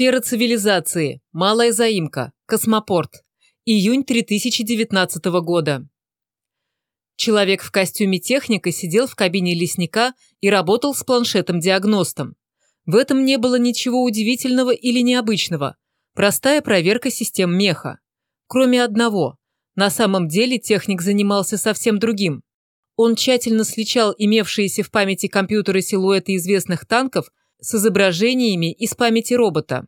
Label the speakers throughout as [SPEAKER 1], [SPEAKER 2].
[SPEAKER 1] Сфера цивилизации. Малая заимка. Космопорт. Июнь 2019 года. Человек в костюме техника сидел в кабине лесника и работал с планшетом-диагностом. В этом не было ничего удивительного или необычного. Простая проверка систем меха. Кроме одного. На самом деле техник занимался совсем другим. Он тщательно сличал имевшиеся в памяти компьютера силуэты известных танков с изображениями из памяти робота.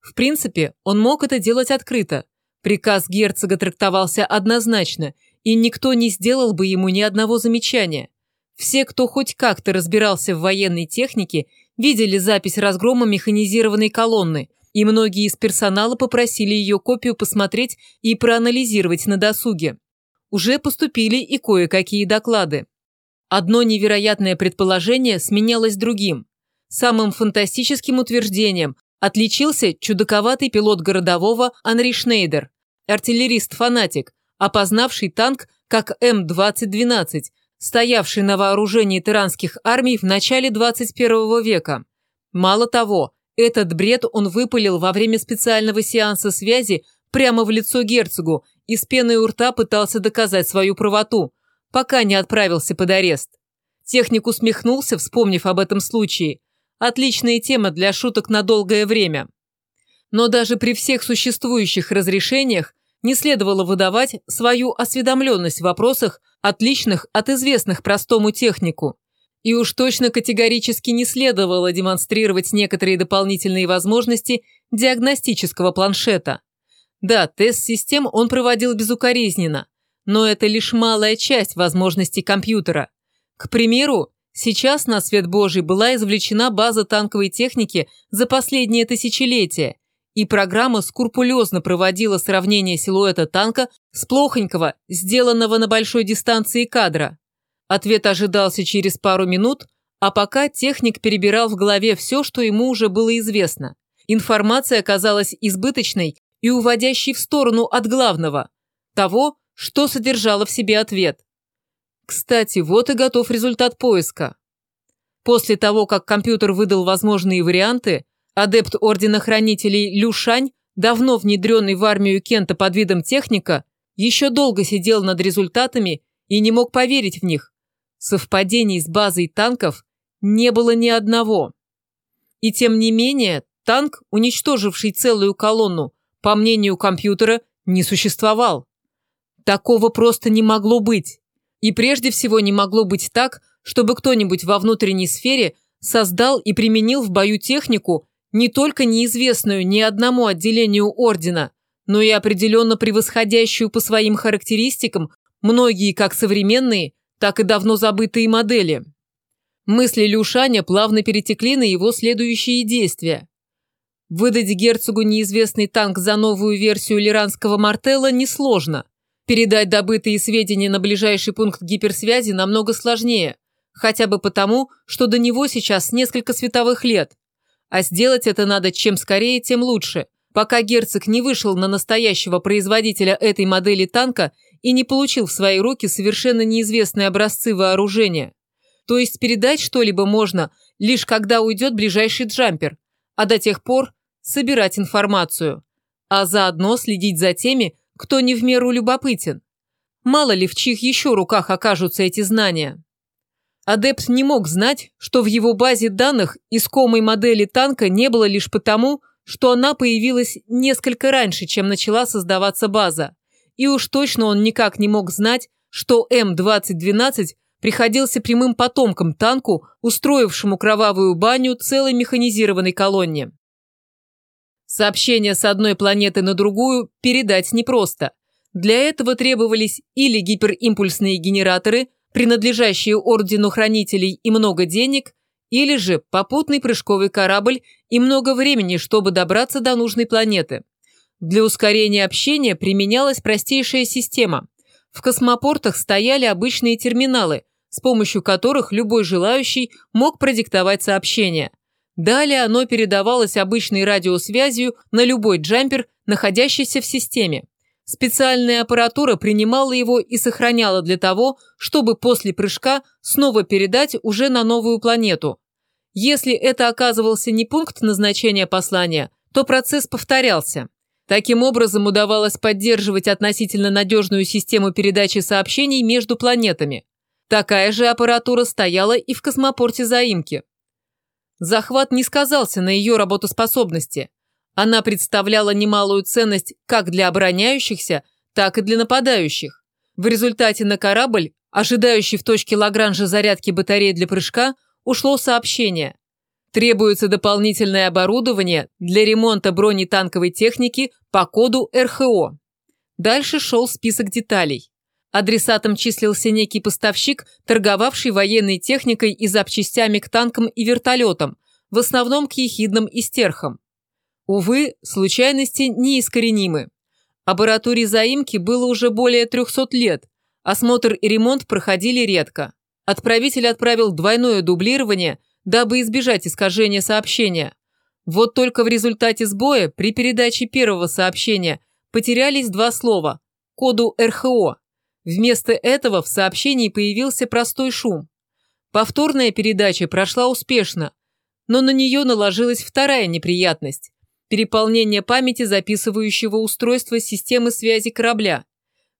[SPEAKER 1] В принципе, он мог это делать открыто. Приказ герцога трактовался однозначно, и никто не сделал бы ему ни одного замечания. Все, кто хоть как-то разбирался в военной технике, видели запись разгрома механизированной колонны, и многие из персонала попросили ее копию посмотреть и проанализировать на досуге. Уже поступили и кое-какие доклады. Одно невероятное предположение сменялось другим. Самым фантастическим утверждением отличился чудаковатый пилот городового Анри Шнейдер, артиллерист-фанатик, опознавший танк как М-2012, стоявший на вооружении тиранских армий в начале 21 века. Мало того, этот бред он выпалил во время специального сеанса связи прямо в лицо герцогу и с пеной у рта пытался доказать свою правоту, пока не отправился под арест. Техник усмехнулся, вспомнив об этом случае – Отличная тема для шуток на долгое время. Но даже при всех существующих разрешениях не следовало выдавать свою осведомленность в вопросах, отличных от известных простому технику. И уж точно категорически не следовало демонстрировать некоторые дополнительные возможности диагностического планшета. Да, тест систем он проводил безукоризненно, но это лишь малая часть возможностей компьютера. К примеру, Сейчас на свет Божий была извлечена база танковой техники за последнее тысячелетие, и программа скрупулезно проводила сравнение силуэта танка с плохонького, сделанного на большой дистанции кадра. Ответ ожидался через пару минут, а пока техник перебирал в голове все, что ему уже было известно. Информация оказалась избыточной и уводящей в сторону от главного – того, что содержало в себе ответ. Кстати, вот и готов результат поиска. После того, как компьютер выдал возможные варианты, адепт Ордена Хранителей Люшань, давно внедренный в армию Кента под видом техника, еще долго сидел над результатами и не мог поверить в них. Совпадений с базой танков не было ни одного. И тем не менее, танк, уничтоживший целую колонну, по мнению компьютера, не существовал. Такого просто не могло быть. И прежде всего не могло быть так, чтобы кто-нибудь во внутренней сфере создал и применил в бою технику, не только неизвестную ни одному отделению Ордена, но и определенно превосходящую по своим характеристикам многие как современные, так и давно забытые модели. Мысли Люшаня плавно перетекли на его следующие действия. Выдать герцогу неизвестный танк за новую версию лиранского мартелла несложно. Передать добытые сведения на ближайший пункт гиперсвязи намного сложнее, хотя бы потому, что до него сейчас несколько световых лет. А сделать это надо чем скорее, тем лучше, пока герцог не вышел на настоящего производителя этой модели танка и не получил в свои руки совершенно неизвестные образцы вооружения. То есть передать что-либо можно, лишь когда уйдет ближайший джампер, а до тех пор собирать информацию, а заодно следить за теми, кто не в меру любопытен. Мало ли в чьих еще руках окажутся эти знания. Адепт не мог знать, что в его базе данных искомой модели танка не было лишь потому, что она появилась несколько раньше, чем начала создаваться база. И уж точно он никак не мог знать, что М-2012 приходился прямым потомком танку, устроившему кровавую баню целой механизированной колонне. Сообщение с одной планеты на другую передать непросто. Для этого требовались или гиперимпульсные генераторы, принадлежащие Ордену Хранителей и много денег, или же попутный прыжковый корабль и много времени, чтобы добраться до нужной планеты. Для ускорения общения применялась простейшая система. В космопортах стояли обычные терминалы, с помощью которых любой желающий мог продиктовать сообщение. Далее оно передавалось обычной радиосвязью на любой джампер, находящийся в системе. Специальная аппаратура принимала его и сохраняла для того, чтобы после прыжка снова передать уже на новую планету. Если это оказывался не пункт назначения послания, то процесс повторялся. Таким образом удавалось поддерживать относительно надежную систему передачи сообщений между планетами. Такая же аппаратура стояла и в космопорте заимки. Захват не сказался на ее работоспособности. Она представляла немалую ценность как для обороняющихся, так и для нападающих. В результате на корабль, ожидающий в точке Лагранжа зарядки батареи для прыжка, ушло сообщение. Требуется дополнительное оборудование для ремонта бронетанковой техники по коду РХО. Дальше шел список деталей. Адресатом числился некий поставщик, торговавший военной техникой и запчастями к танкам и вертолетам, в основном к ехидным и стерхам. Увы, случайности неискоренимы. Аппаратуре заимки было уже более 300 лет, осмотр и ремонт проходили редко. Отправитель отправил двойное дублирование, дабы избежать искажения сообщения. Вот только в результате сбоя при передаче первого сообщения потерялись два слова – коду РХО. Вместо этого в сообщении появился простой шум. Повторная передача прошла успешно, но на нее наложилась вторая неприятность – переполнение памяти записывающего устройства системы связи корабля.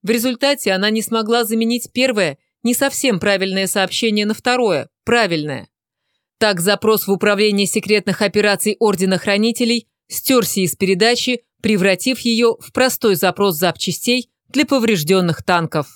[SPEAKER 1] В результате она не смогла заменить первое, не совсем правильное сообщение на второе, правильное. Так запрос в Управление секретных операций Ордена Хранителей стерся из передачи, превратив ее в простой запрос запчастей для поврежденных танков.